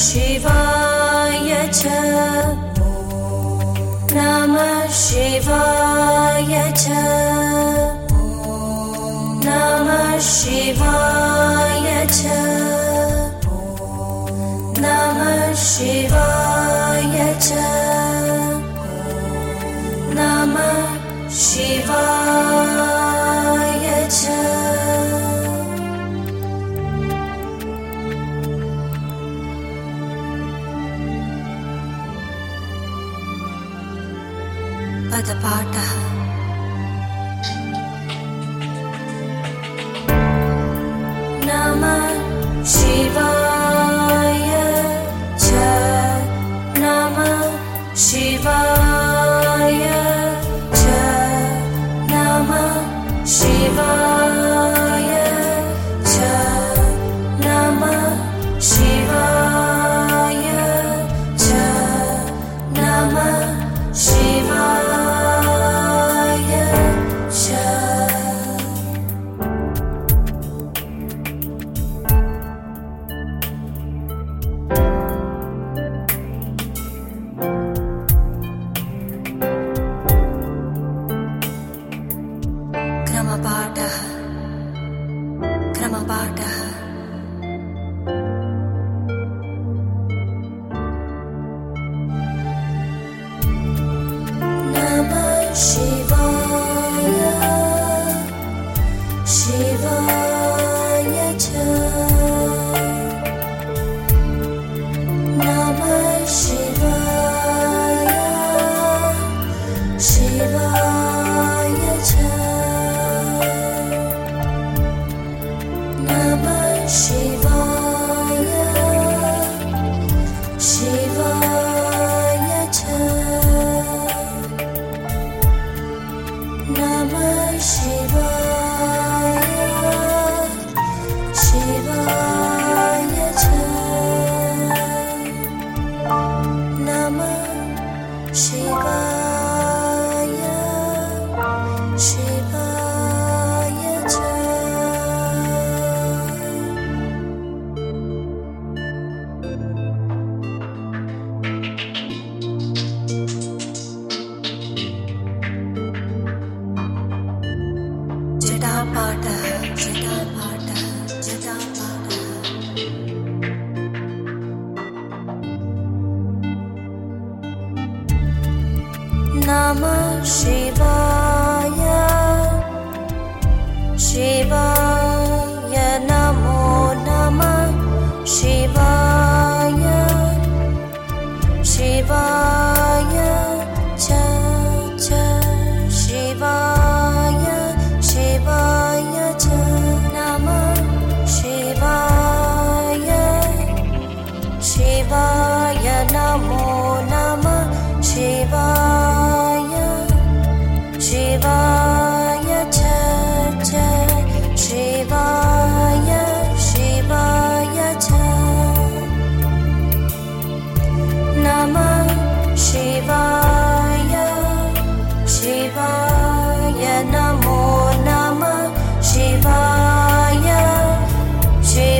शिवाय च नमः शिवाय च नमः शिवाय च नमः शिव पदपाठः नम शिवाय छम शिवाय च। नम शिवा I'm. She नमः शिवा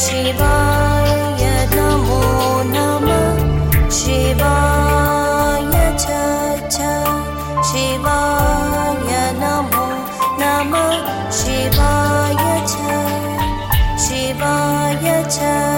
शिवाय नमो नमः। शिवाय च शिवाय नमो नमः। शिवाय च शिवाय च